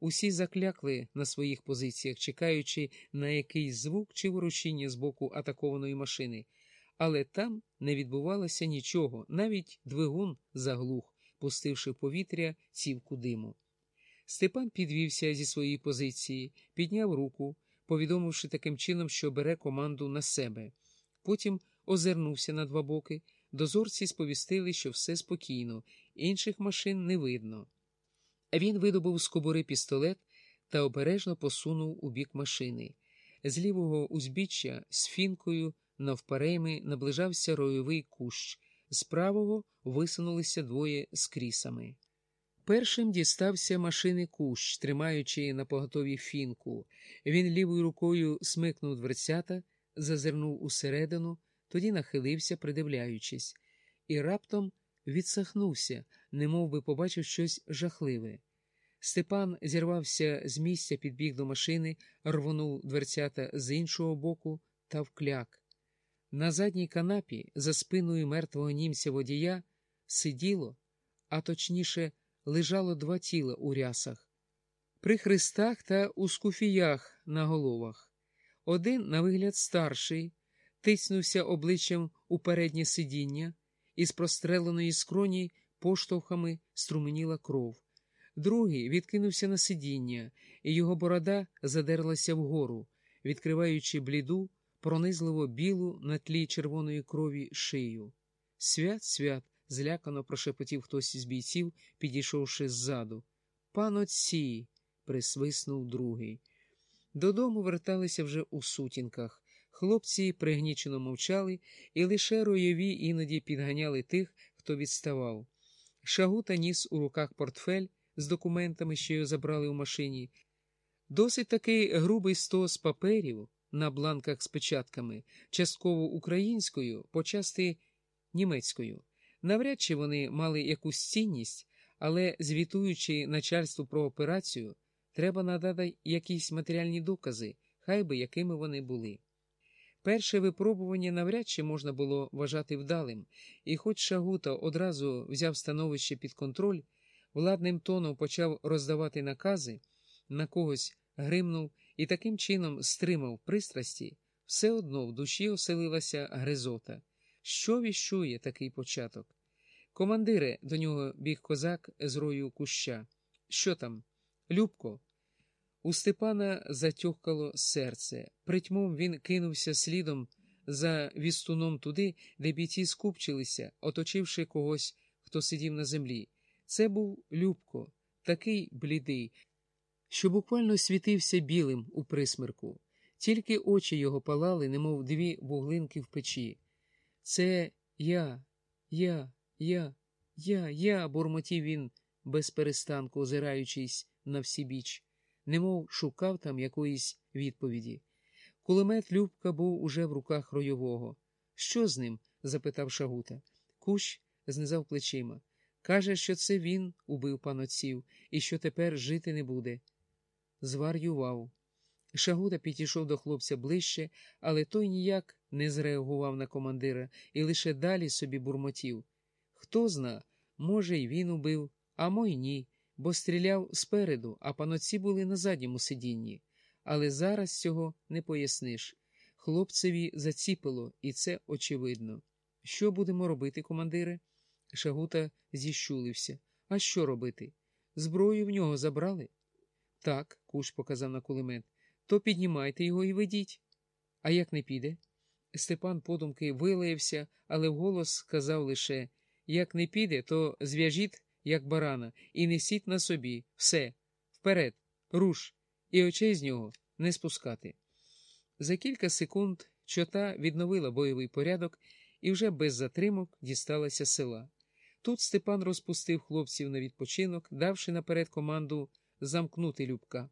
Усі заклякли на своїх позиціях, чекаючи на якийсь звук чи ворушіння з боку атакованої машини, але там не відбувалося нічого, навіть двигун заглух, пустивши в повітря цівку диму. Степан підвівся зі своєї позиції, підняв руку, повідомивши таким чином, що бере команду на себе. Потім озирнувся на два боки. Дозорці сповістили, що все спокійно, інших машин не видно. Він видобув з кобури пістолет та обережно посунув у бік машини. З лівого узбіччя з фінкою навперейми наближався ройовий кущ, з правого висунулися двоє з крісами. Першим дістався машини кущ, тримаючи на поготові фінку. Він лівою рукою смикнув дверцята, зазирнув усередину, тоді нахилився, придивляючись, і раптом відсахнувся, немов би побачив щось жахливе. Степан зірвався з місця, підбіг до машини, рвонув дверцята з іншого боку та вкляк. На задній канапі, за спиною мертвого німця водія, сиділо, а точніше, лежало два тіла у рясах, при хрестах та у скуфіях на головах. Один, на вигляд, старший, тиснувся обличчям у переднє сидіння, із простреленої скроні поштовхами струменіла кров. Другий відкинувся на сидіння, і його борода задерлася вгору, відкриваючи бліду, пронизливо білу на тлі червоної крові шию. Свят, свят, злякано прошепотів хтось із бійців, підійшовши ззаду. Пан отці, присвиснув другий. Додому верталися вже у сутінках. Хлопці пригнічено мовчали, і лише ройові іноді підганяли тих, хто відставав. Шагута ніс у руках портфель з документами, що його забрали у машині. Досить такий грубий стос паперів на бланках з печатками, частково українською, почасти німецькою. Навряд чи вони мали якусь цінність, але, звітуючи начальству про операцію, треба надати якісь матеріальні докази, хай би якими вони були. Перше випробування навряд чи можна було вважати вдалим, і хоч Шагута одразу взяв становище під контроль, владним тоном почав роздавати накази, на когось гримнув і таким чином стримав пристрасті, все одно в душі оселилася гризота. Що віщує такий початок? Командире, до нього біг козак з рою куща. Що там? Любко. У Степана затьохкало серце. Притьмом він кинувся слідом за вістуном туди, де бійці скупчилися, оточивши когось, хто сидів на землі. Це був Любко, такий блідий, що буквально світився білим у присмерку. Тільки очі його палали, немов дві вуглинки в печі. Це я, я, я, я, я, бурмотів він, без перестанку озираючись на всі біч немов шукав там якоїсь відповіді. Кулемет Любка був уже в руках ройового. Що з ним? запитав Шагута. Кущ знизав плечима. Каже, що це він убив панотців і що тепер жити не буде. Зварював. Шагута підійшов до хлопця ближче, але той ніяк не зреагував на командира і лише далі собі бурмотів. Хто зна, може, й він убив, а мой ні бо стріляв спереду, а паноці були на задньому сидінні. Але зараз цього не поясниш. Хлопцеві заціпило, і це очевидно. Що будемо робити, командире? Шагута зіщулився. А що робити? Зброю в нього забрали? Так, куш показав на кулемет. То піднімайте його і ведіть. А як не піде? Степан подумки вилаявся, але вголос сказав лише як не піде, то зв'яжіть як барана, і несіть на собі все, вперед, руш, і очей з нього не спускати. За кілька секунд чота відновила бойовий порядок і вже без затримок дісталася села. Тут Степан розпустив хлопців на відпочинок, давши наперед команду замкнути Любка,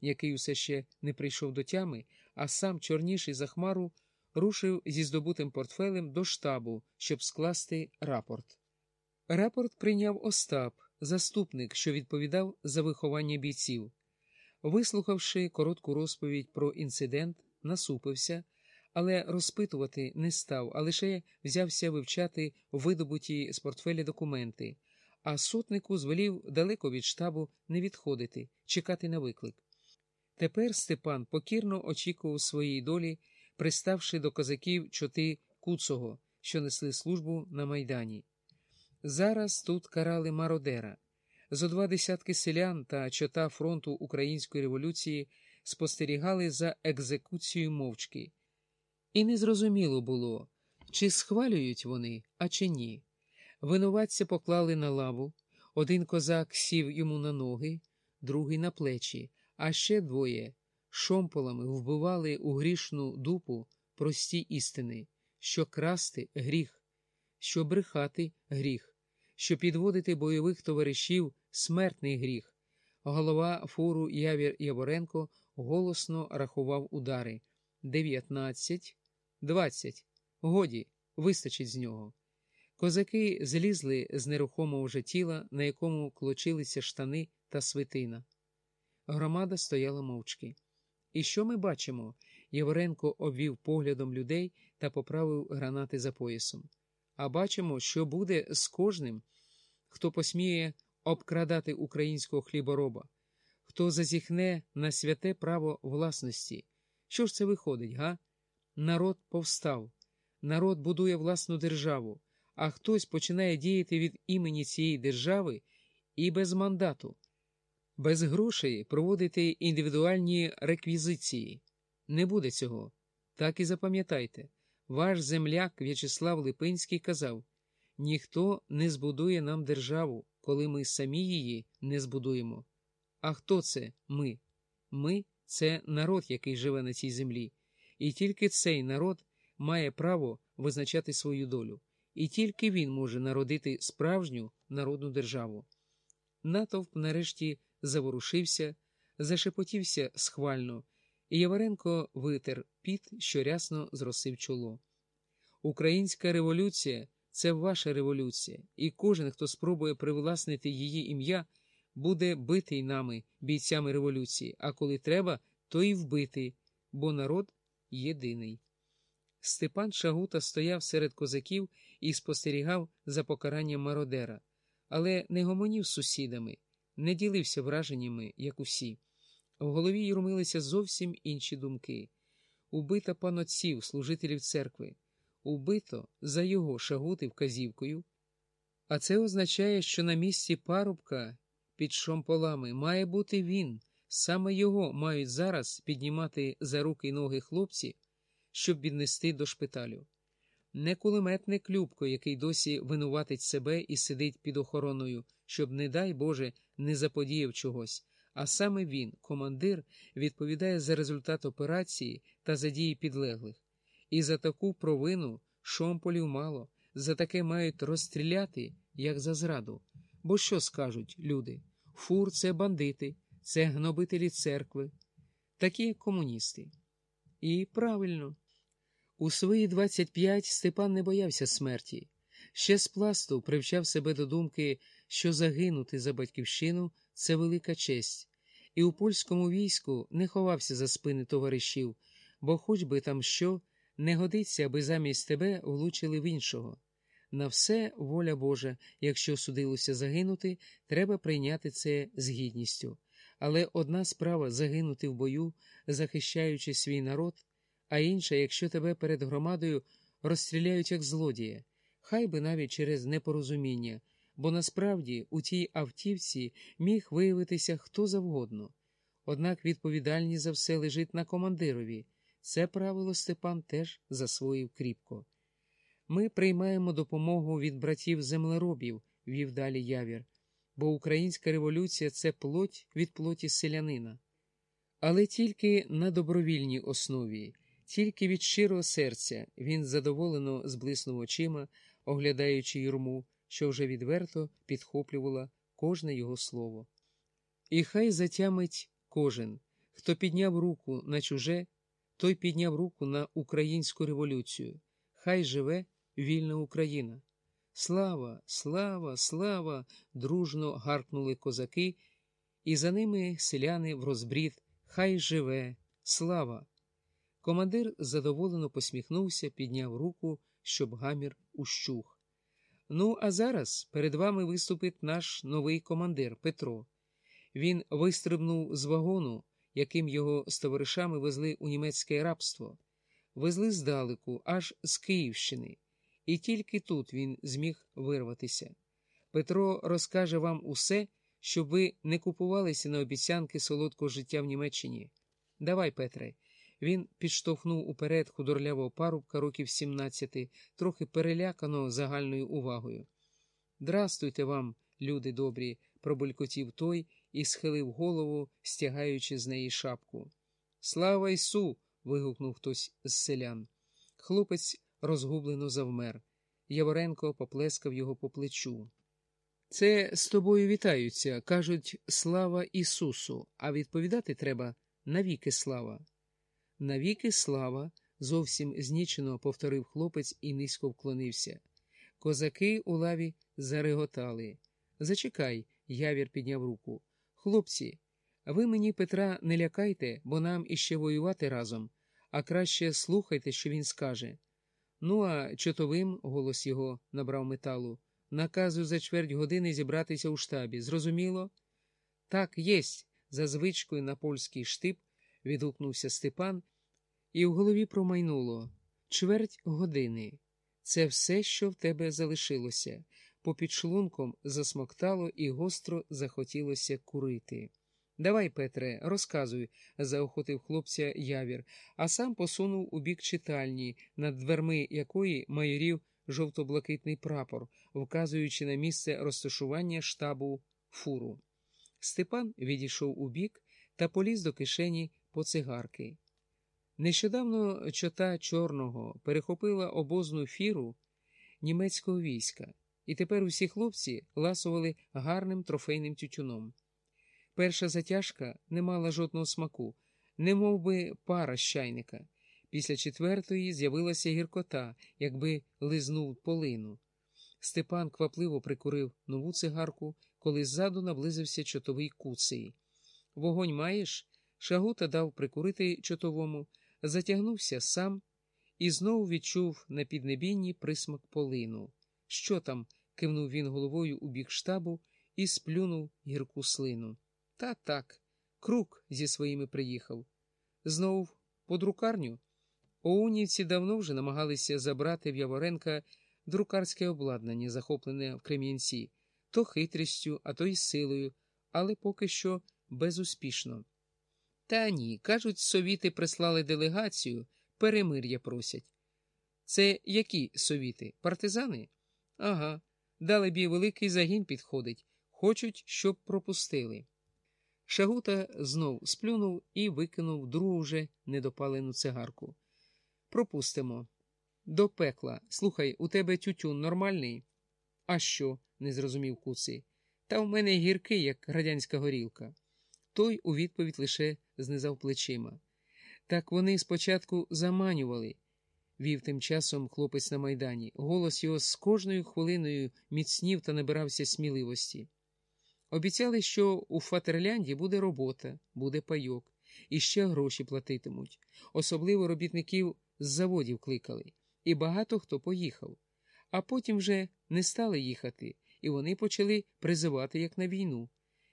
який усе ще не прийшов до тями, а сам, чорніший за хмару, рушив зі здобутим портфелем до штабу, щоб скласти рапорт. Рапорт прийняв Остап, заступник, що відповідав за виховання бійців. Вислухавши коротку розповідь про інцидент, насупився, але розпитувати не став, а лише взявся вивчати видобуті з портфеля документи. а сотнику звелів далеко від штабу не відходити, чекати на виклик. Тепер Степан покірно очікував своєї долі, приставши до козаків чоти Куцого, що несли службу на майдані. Зараз тут карали мародера. Зо два десятки селян та чота фронту української революції спостерігали за екзекуцією мовчки. І незрозуміло було, чи схвалюють вони, а чи ні. Винуватця поклали на лаву, один козак сів йому на ноги, другий на плечі, а ще двоє шомполами вбивали у грішну дупу прості істини, що красти гріх, що брехати гріх, що підводити бойових товаришів смертний гріх. Голова фуру Явір Яворенко голосно рахував удари дев'ятнадцять, двадцять. Годі, вистачить з нього. Козаки злізли з нерухомого вже тіла, на якому клочилися штани та свитина. Громада стояла мовчки. І що ми бачимо? Яворенко обвів поглядом людей та поправив гранати за поясом. А бачимо, що буде з кожним, хто посміє обкрадати українського хлібороба, хто зазіхне на святе право власності. Що ж це виходить, га? Народ повстав, народ будує власну державу, а хтось починає діяти від імені цієї держави і без мандату, без грошей проводити індивідуальні реквізиції. Не буде цього. Так і запам'ятайте. Ваш земляк В'ячеслав Липинський казав ніхто не збудує нам державу, коли ми самі її не збудуємо. А хто це ми? Ми це народ, який живе на цій землі, і тільки цей народ має право визначати свою долю, і тільки він може народити справжню народну державу. Натовп нарешті заворушився, зашепотівся схвально, і Яваренко витер піт, що рясно зросив чоло. Українська революція це ваша революція, і кожен, хто спробує привласнити її ім'я, буде битий нами, бійцями революції, а коли треба, то і вбитий, бо народ єдиний. Степан Шагута стояв серед козаків і спостерігав за покаранням мародера, але не гомонів з сусідами, не ділився враженнями, як усі. В голові юрмилися зовсім інші думки. Убита панотців, служителів церкви, убито за його шагути вказівкою. А це означає, що на місці парубка під шомполами має бути він, саме його мають зараз піднімати за руки й ноги хлопці, щоб віднести до шпиталю. Не кулеметник Любко, який досі винуватить себе і сидить під охороною, щоб, не дай Боже, не заподіяв чогось. А саме він, командир, відповідає за результат операції та за дії підлеглих. І за таку провину шомполів мало, за таке мають розстріляти, як за зраду. Бо що скажуть люди? Фур це бандити, це гнобителі церкви, такі комуністи. І правильно, у свої 25 Степан не боявся смерті. Ще з пласту привчав себе до думки, що загинути за батьківщину це велика честь, і у польському війську не ховався за спини товаришів, бо хоч би там що, не годиться, аби замість тебе влучили в іншого. На все воля Божа, якщо судилося загинути, треба прийняти це з гідністю. Але одна справа загинути в бою, захищаючи свій народ, а інша, якщо тебе перед громадою розстріляють як злодія, хай би навіть через непорозуміння, бо насправді у тій автівці міг виявитися хто завгодно. Однак відповідальність за все лежить на командирові. Це правило Степан теж засвоїв кріпко. Ми приймаємо допомогу від братів землеробів, вів далі явір, бо українська революція це плоть від плоті селянина. Але тільки на добровільній основі, тільки від щирого серця він задоволено зблиснув очима, оглядаючи юрму, що вже відверто підхоплювала кожне його слово. І хай затямить кожен, хто підняв руку на чуже, той підняв руку на українську революцію. Хай живе вільна Україна. Слава, слава, слава! дружно гаркнули козаки, і за ними селяни в розбрід. Хай живе, слава! Командир задоволено посміхнувся, підняв руку, щоб гамір ущух. Ну, а зараз перед вами виступить наш новий командир Петро. Він вистрибнув з вагону, яким його з товаришами везли у німецьке рабство, везли здалеку, аж з Київщини, і тільки тут він зміг вирватися. Петро розкаже вам усе, щоб ви не купувалися на обіцянки солодкого життя в Німеччині. Давай, Петре. Він підштовхнув уперед худорлявого парубка років 17, трохи переляканого загальною увагою. Здрастуйте вам, люди добрі, пробулькотів той і схилив голову, стягаючи з неї шапку. Слава Ісу! вигукнув хтось з селян. Хлопець розгублено завмер. Яворенко поплескав його по плечу. Це з тобою вітаються, кажуть слава Ісусу, а відповідати треба навіки слава. Навіки слава, зовсім знічено повторив хлопець і низько вклонився. Козаки у лаві зареготали. Зачекай, явір підняв руку. Хлопці, ви мені Петра не лякайте, бо нам іще воювати разом, а краще слухайте, що він скаже. Ну, а чотовим, голос його набрав металу, наказую за чверть години зібратися у штабі. Зрозуміло? Так, єсть, за звичкою на польський штип, відгукнувся Степан, і в голові промайнуло чверть години. Це все, що в тебе залишилося. Попід шлунком засмоктало і гостро захотілося курити. Давай, Петре, розказуй, заохотив хлопця явір, а сам посунув у бік читальні, над дверми якої майорів жовто-блакитний прапор, вказуючи на місце розташування штабу фуру. Степан відійшов у бік та поліз до кишені по цигарки. Нещодавно чота чорного перехопила обозну фіру німецького війська, і тепер усі хлопці ласували гарним трофейним тютюном. Перша затяжка не мала жодного смаку, не мов би пара з чайника. Після четвертої з'явилася гіркота, якби лизнув полину. Степан квапливо прикурив нову цигарку, коли ззаду наблизився чотовий куций. Вогонь маєш? Шагута дав прикурити чотовому, затягнувся сам і знову відчув на піднебінні присмак полину. Що там? кивнув він головою у бік штабу і сплюнув гірку слину. Та так, крук зі своїми приїхав. Знов по друкарню. Оунівці давно вже намагалися забрати в Яворенка друкарське обладнання, захоплене в Крем'янці, то хитрістю, а то й силою, але поки що безуспішно. Та ні, кажуть, совіти прислали делегацію, перемир'я просять. Це які совіти? Партизани? Ага, далебі великий загін підходить, хочуть, щоб пропустили. Шагута знов сплюнув і викинув другу вже недопалену цигарку. Пропустимо. До пекла. Слухай, у тебе тютюн нормальний? А що? не зрозумів куций. Та в мене гіркий, як радянська горілка. Той у відповідь лише знизав плечима. Так вони спочатку заманювали, вів тим часом хлопець на майдані. Голос його з кожною хвилиною міцнів та набирався сміливості. Обіцяли, що у Фатерлянді буде робота, буде пайок, і ще гроші платитимуть. Особливо робітників з заводів кликали, і багато хто поїхав. А потім вже не стали їхати, і вони почали призивати як на війну.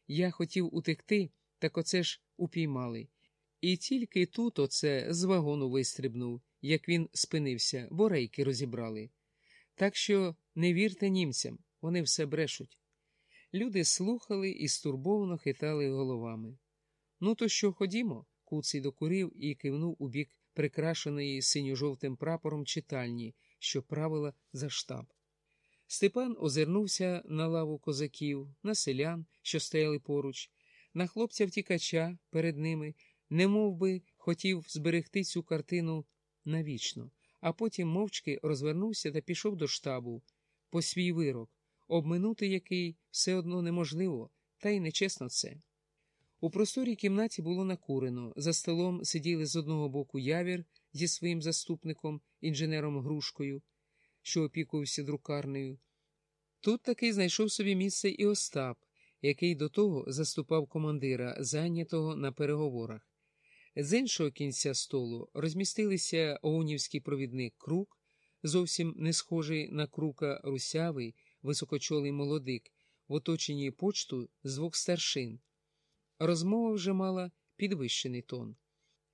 Я хотів утекти, так оце ж упіймали. І тільки тут оце з вагону вистрибнув, як він спинився, бо рейки розібрали. Так що не вірте німцям, вони все брешуть. Люди слухали і стурбовано хитали головами. Ну, то що, ходімо? Куций докурив і кивнув у бік прикрашеної синьо-жовтим прапором читальні, що правила за штаб. Степан озирнувся на лаву козаків, на селян, що стояли поруч, на хлопця втікача перед ними, не би хотів зберегти цю картину навічно, а потім мовчки розвернувся та пішов до штабу по свій вирок, обминути який все одно неможливо, та й нечесно це. У просторій кімнаті було накурено, за столом сиділи з одного боку явір зі своїм заступником, інженером Грушкою, що опікувався друкарнею. Тут таки знайшов собі місце і Остап, який до того заступав командира, зайнятого на переговорах. З іншого кінця столу розмістилися оунівський провідник Крук, зовсім не схожий на крука русявий, високочолий молодик в оточенні почту з двох старшин. Розмова вже мала підвищений тон.